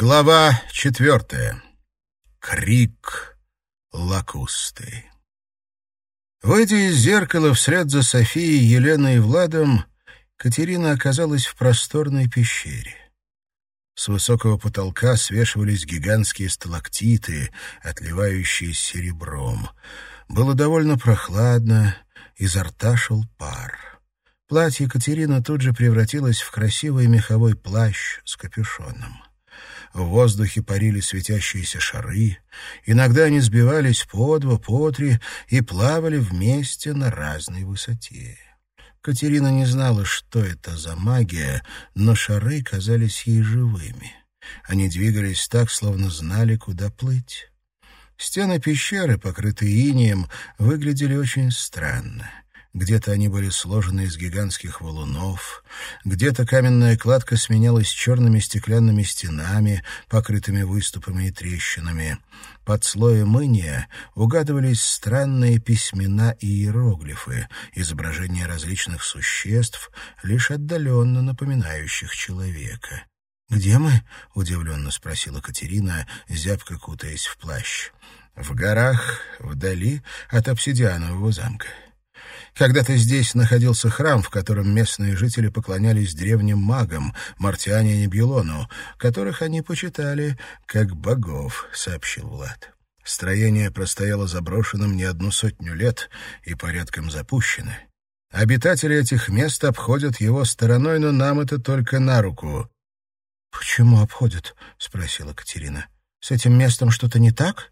Глава четвертая. Крик лакусты. Выйдя из зеркала вслед за Софией, Еленой и Владом, Катерина оказалась в просторной пещере. С высокого потолка свешивались гигантские сталактиты, отливающие серебром. Было довольно прохладно, изо рта шел пар. Платье Катерины тут же превратилось в красивый меховой плащ с капюшоном. В воздухе парили светящиеся шары. Иногда они сбивались по два, по три и плавали вместе на разной высоте. Катерина не знала, что это за магия, но шары казались ей живыми. Они двигались так, словно знали, куда плыть. Стены пещеры, покрытые инеем, выглядели очень странно. Где-то они были сложены из гигантских валунов, где-то каменная кладка сменялась черными стеклянными стенами, покрытыми выступами и трещинами. Под слоем иния угадывались странные письмена и иероглифы, изображения различных существ, лишь отдаленно напоминающих человека. «Где мы?» — удивленно спросила Катерина, зябко кутаясь в плащ. «В горах, вдали от обсидианового замка». Когда-то здесь находился храм, в котором местные жители поклонялись древним магам, Мартиане и Небьюлону, которых они почитали как богов, сообщил Влад. Строение простояло заброшенным не одну сотню лет и порядком запущено. Обитатели этих мест обходят его стороной, но нам это только на руку. «Почему обходят?» — спросила Катерина. «С этим местом что-то не так?»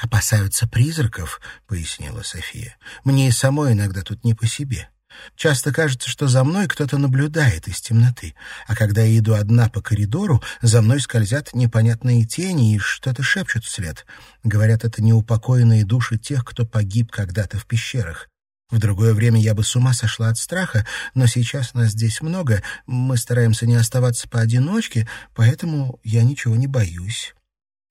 «Опасаются призраков», — пояснила София. «Мне и самой иногда тут не по себе. Часто кажется, что за мной кто-то наблюдает из темноты, а когда я иду одна по коридору, за мной скользят непонятные тени и что-то шепчут вслед. Говорят, это неупокоенные души тех, кто погиб когда-то в пещерах. В другое время я бы с ума сошла от страха, но сейчас нас здесь много, мы стараемся не оставаться поодиночке, поэтому я ничего не боюсь».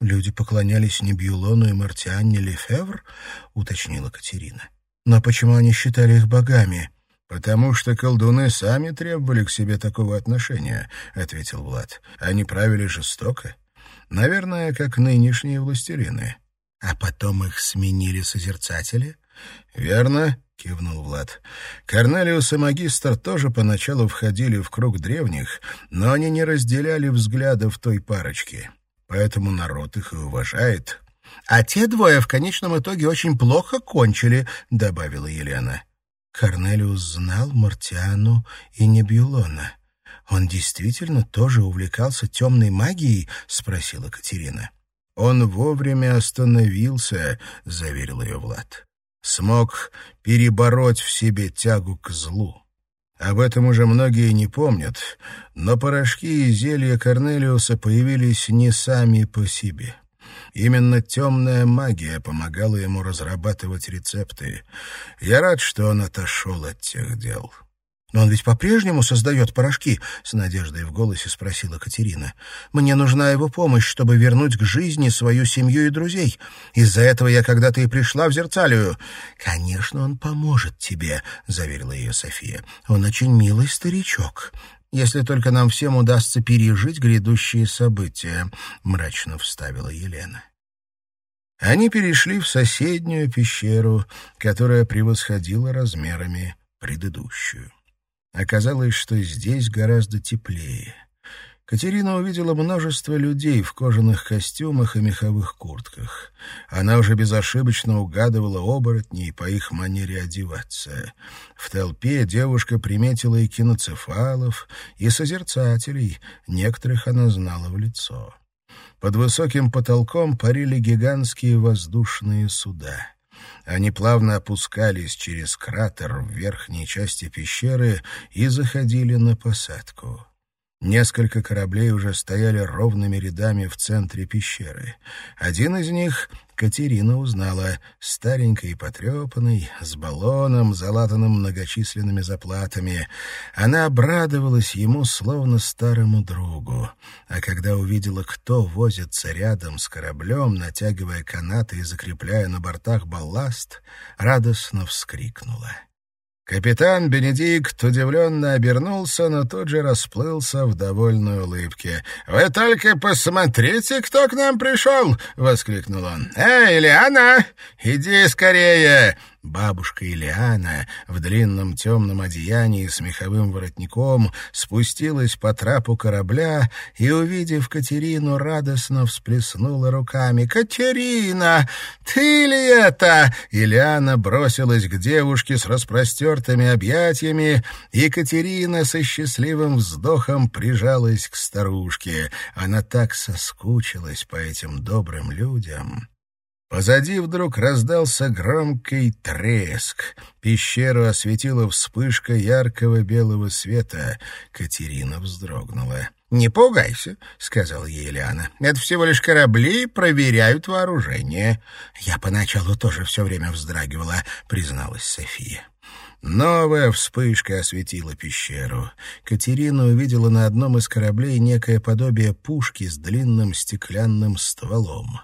«Люди поклонялись не Бьюлону и Мартианне Лефевр?» — уточнила Катерина. «Но почему они считали их богами?» «Потому что колдуны сами требовали к себе такого отношения», — ответил Влад. «Они правили жестоко. Наверное, как нынешние властелины». «А потом их сменили созерцатели?» «Верно», — кивнул Влад. «Корнелиус и магистр тоже поначалу входили в круг древних, но они не разделяли взглядов той парочки поэтому народ их и уважает. А те двое в конечном итоге очень плохо кончили, добавила Елена. Корнелиус знал Мартиану и Небьюлона. Он действительно тоже увлекался темной магией, спросила Катерина. Он вовремя остановился, заверил ее Влад. Смог перебороть в себе тягу к злу. Об этом уже многие не помнят, но порошки и зелья Корнелиуса появились не сами по себе. Именно темная магия помогала ему разрабатывать рецепты. Я рад, что он отошел от тех дел. «Но он ведь по-прежнему создает порошки?» — с надеждой в голосе спросила Катерина. «Мне нужна его помощь, чтобы вернуть к жизни свою семью и друзей. Из-за этого я когда-то и пришла в Зерцалию». «Конечно, он поможет тебе», — заверила ее София. «Он очень милый старичок. Если только нам всем удастся пережить грядущие события», — мрачно вставила Елена. Они перешли в соседнюю пещеру, которая превосходила размерами предыдущую. Оказалось, что здесь гораздо теплее. Катерина увидела множество людей в кожаных костюмах и меховых куртках. Она уже безошибочно угадывала оборотней по их манере одеваться. В толпе девушка приметила и киноцефалов, и созерцателей, некоторых она знала в лицо. Под высоким потолком парили гигантские воздушные суда. Они плавно опускались через кратер в верхней части пещеры и заходили на посадку. Несколько кораблей уже стояли ровными рядами в центре пещеры. Один из них Катерина узнала, старенький и потрепанный, с баллоном, залатанным многочисленными заплатами. Она обрадовалась ему, словно старому другу. А когда увидела, кто возится рядом с кораблем, натягивая канаты и закрепляя на бортах балласт, радостно вскрикнула. Капитан Бенедикт удивленно обернулся, но тут же расплылся в довольной улыбке. «Вы только посмотрите, кто к нам пришел!» — воскликнул он. «Эй, Лиана, иди скорее!» Бабушка Илиана в длинном темном одеянии с меховым воротником спустилась по трапу корабля и, увидев Катерину, радостно всплеснула руками. «Катерина, ты ли это?» Илиана бросилась к девушке с распростертыми объятиями, и Катерина со счастливым вздохом прижалась к старушке. Она так соскучилась по этим добрым людям. Позади вдруг раздался громкий треск. Пещеру осветила вспышка яркого белого света. Катерина вздрогнула. «Не пугайся», — сказал ей Ильяна. «Это всего лишь корабли проверяют вооружение». «Я поначалу тоже все время вздрагивала», — призналась София. Новая вспышка осветила пещеру. Катерина увидела на одном из кораблей некое подобие пушки с длинным стеклянным стволом.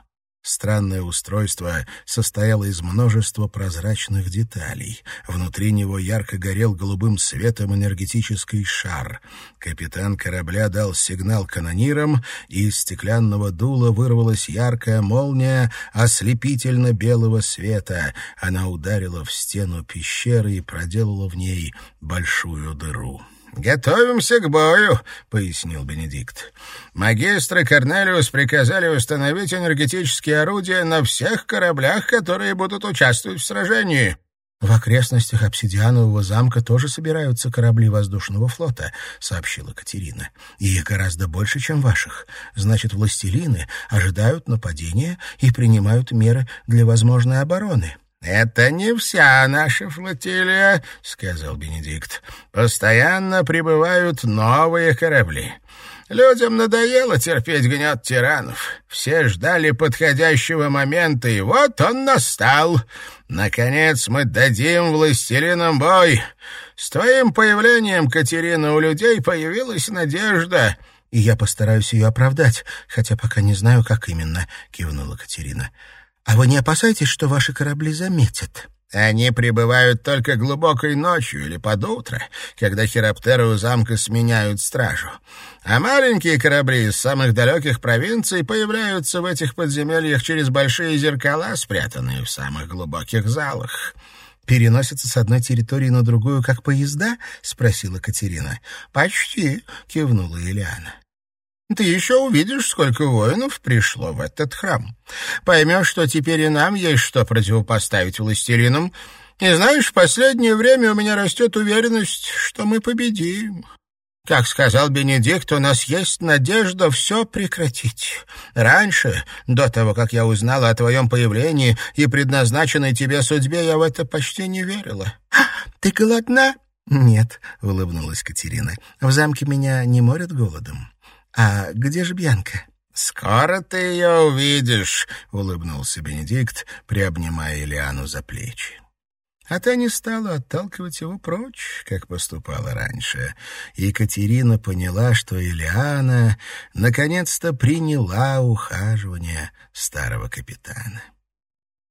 Странное устройство состояло из множества прозрачных деталей. Внутри него ярко горел голубым светом энергетический шар. Капитан корабля дал сигнал канонирам, и из стеклянного дула вырвалась яркая молния ослепительно-белого света. Она ударила в стену пещеры и проделала в ней большую дыру. «Готовимся к бою», — пояснил Бенедикт. «Магистры Корнелиус приказали установить энергетические орудия на всех кораблях, которые будут участвовать в сражении». «В окрестностях обсидианового замка тоже собираются корабли воздушного флота», — сообщила Катерина. «И их гораздо больше, чем ваших. Значит, властелины ожидают нападения и принимают меры для возможной обороны». «Это не вся наша флотилия», — сказал Бенедикт. «Постоянно прибывают новые корабли. Людям надоело терпеть гнет тиранов. Все ждали подходящего момента, и вот он настал. Наконец мы дадим властелинам бой. С твоим появлением, Катерина, у людей появилась надежда». «И я постараюсь ее оправдать, хотя пока не знаю, как именно», — кивнула Катерина. «А вы не опасаетесь, что ваши корабли заметят?» «Они прибывают только глубокой ночью или под утро, когда хироптеры у замка сменяют стражу. А маленькие корабли из самых далеких провинций появляются в этих подземельях через большие зеркала, спрятанные в самых глубоких залах». «Переносятся с одной территории на другую, как поезда?» — спросила Катерина. «Почти», — кивнула Ильяна. Ты еще увидишь, сколько воинов пришло в этот храм. Поймешь, что теперь и нам есть что противопоставить властелинам. И знаешь, в последнее время у меня растет уверенность, что мы победим. Как сказал Бенедикт, у нас есть надежда все прекратить. Раньше, до того, как я узнала о твоем появлении и предназначенной тебе судьбе, я в это почти не верила. «Ты голодна?» «Нет», — улыбнулась Катерина. «В замке меня не морят голодом». «А где же Бьянка?» «Скоро ты ее увидишь», — улыбнулся Бенедикт, приобнимая Ильяну за плечи. А та не стала отталкивать его прочь, как поступала раньше. Екатерина поняла, что Ильяна наконец-то приняла ухаживание старого капитана.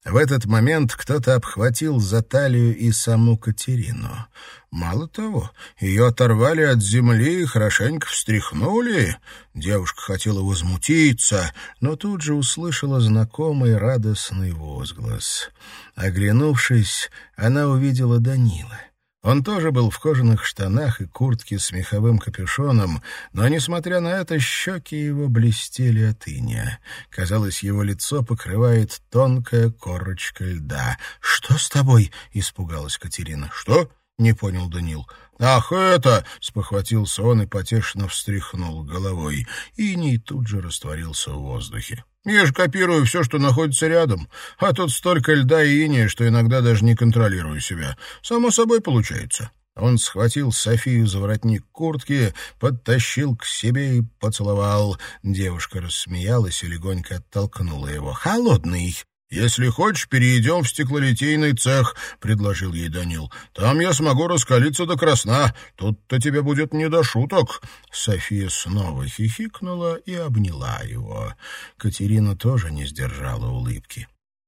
В этот момент кто-то обхватил за талию и саму Катерину. Мало того, ее оторвали от земли и хорошенько встряхнули. Девушка хотела возмутиться, но тут же услышала знакомый радостный возглас. Оглянувшись, она увидела Данила. Он тоже был в кожаных штанах и куртке с меховым капюшоном, но, несмотря на это, щеки его блестели от иния. Казалось, его лицо покрывает тонкая корочка льда. «Что с тобой?» — испугалась Катерина. «Что?» — не понял Данил. «Ах, это!» — спохватился он и потешно встряхнул головой. Иний тут же растворился в воздухе. Я же копирую все, что находится рядом, а тут столько льда и иния, что иногда даже не контролирую себя. Само собой получается». Он схватил Софию за воротник куртки, подтащил к себе и поцеловал. Девушка рассмеялась и легонько оттолкнула его. «Холодный!» «Если хочешь, перейдем в стеклолитейный цех», — предложил ей Данил. «Там я смогу раскалиться до красна. Тут-то тебе будет не до шуток». София снова хихикнула и обняла его. Катерина тоже не сдержала улыбки.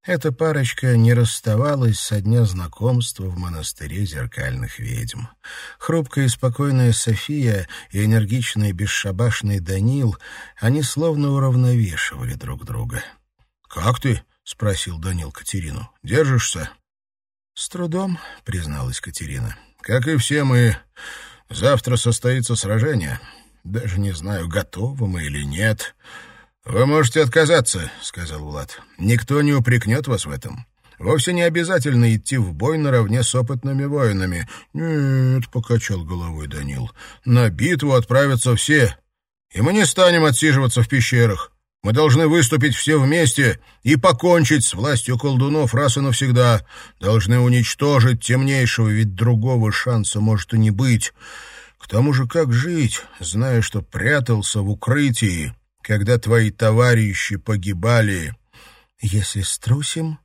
Эта парочка не расставалась со дня знакомства в монастыре зеркальных ведьм. Хрупкая и спокойная София и энергичный бесшабашный Данил, они словно уравновешивали друг друга. «Как ты?» — спросил Данил Катерину. «Держишься?» «С трудом», — призналась Катерина. «Как и все мы, завтра состоится сражение. Даже не знаю, готовы мы или нет». «Вы можете отказаться», — сказал Влад. «Никто не упрекнет вас в этом. Вовсе не обязательно идти в бой наравне с опытными воинами». «Нет», — покачал головой Данил, — «на битву отправятся все, и мы не станем отсиживаться в пещерах. Мы должны выступить все вместе и покончить с властью колдунов раз и навсегда. Должны уничтожить темнейшего, ведь другого шанса может и не быть. К тому же как жить, зная, что прятался в укрытии?» когда твои товарищи погибали. Если струсим,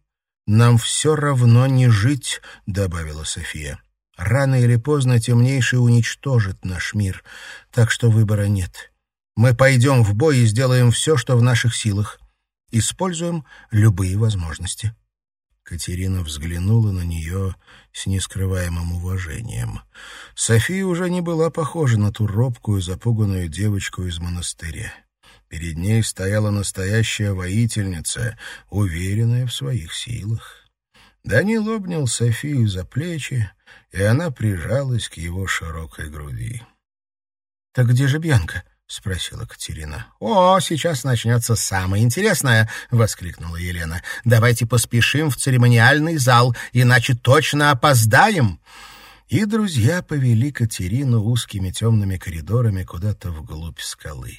нам все равно не жить, — добавила София. Рано или поздно темнейший уничтожит наш мир, так что выбора нет. Мы пойдем в бой и сделаем все, что в наших силах. Используем любые возможности. Катерина взглянула на нее с нескрываемым уважением. София уже не была похожа на ту робкую, запуганную девочку из монастыря. Перед ней стояла настоящая воительница, уверенная в своих силах. Данил обнял Софию за плечи, и она прижалась к его широкой груди. — Так где же Бьянка? — спросила Катерина. — О, сейчас начнется самое интересное! — воскликнула Елена. — Давайте поспешим в церемониальный зал, иначе точно опоздаем! И друзья повели Катерину узкими темными коридорами куда-то вглубь скалы.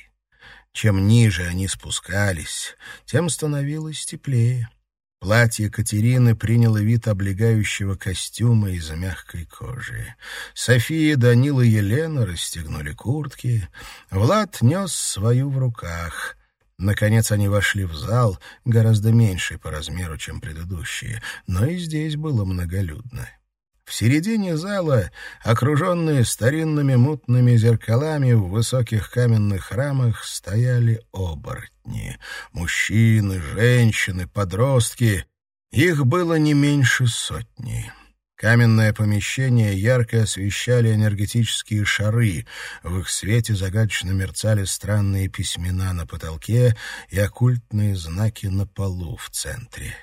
Чем ниже они спускались, тем становилось теплее. Платье Катерины приняло вид облегающего костюма из мягкой кожи. София, Данила и Елена расстегнули куртки. Влад нес свою в руках. Наконец они вошли в зал, гораздо меньший по размеру, чем предыдущие, но и здесь было многолюдно. В середине зала, окруженные старинными мутными зеркалами в высоких каменных рамах, стояли оборотни. Мужчины, женщины, подростки. Их было не меньше сотни. Каменное помещение ярко освещали энергетические шары. В их свете загадочно мерцали странные письмена на потолке и оккультные знаки на полу в центре.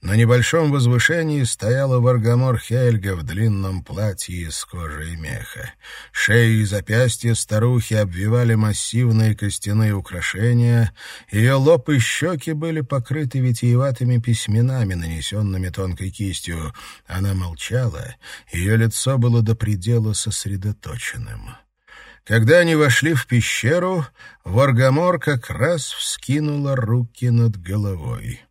На небольшом возвышении стояла Варгамор Хельга в длинном платье из кожи и меха. Шеи и запястья старухи обвивали массивные костяные украшения, ее лоб и щеки были покрыты витиеватыми письменами, нанесенными тонкой кистью. Она молчала, ее лицо было до предела сосредоточенным. Когда они вошли в пещеру, Варгамор как раз вскинула руки над головой.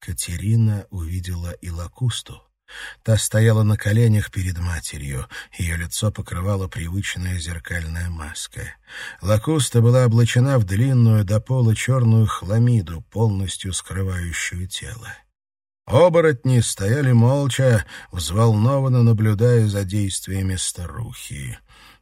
Катерина увидела и Лакусту. Та стояла на коленях перед матерью, ее лицо покрывала привычная зеркальная маска. Лакуста была облачена в длинную до пола черную хламиду, полностью скрывающую тело. Оборотни стояли молча, взволнованно наблюдая за действиями старухи.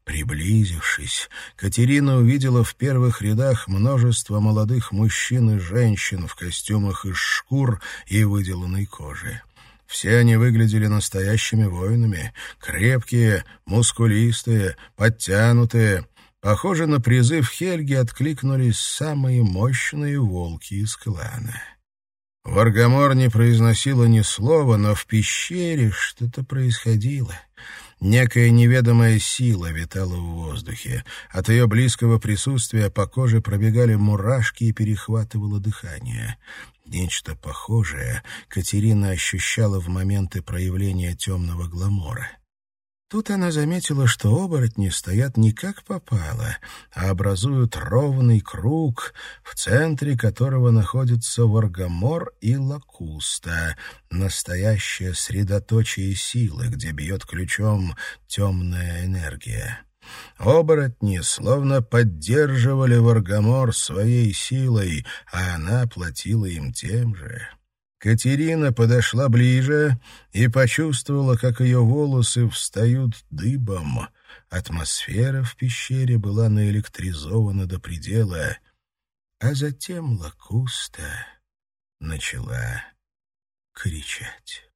Приблизившись, Катерина увидела в первых рядах множество молодых мужчин и женщин в костюмах из шкур и выделанной кожи. Все они выглядели настоящими воинами, крепкие, мускулистые, подтянутые. Похоже, на призыв Хельги откликнулись самые мощные волки из клана. Варгамор не произносила ни слова, но в пещере что-то происходило — Некая неведомая сила витала в воздухе. От ее близкого присутствия по коже пробегали мурашки и перехватывало дыхание. Нечто похожее Катерина ощущала в моменты проявления темного гламора. Тут она заметила, что оборотни стоят не как попало, а образуют ровный круг, в центре которого находится Варгамор и Лакуста, настоящее средоточие силы, где бьет ключом темная энергия. Оборотни словно поддерживали Варгамор своей силой, а она платила им тем же. Катерина подошла ближе и почувствовала, как ее волосы встают дыбом. Атмосфера в пещере была наэлектризована до предела, а затем Лакуста начала кричать.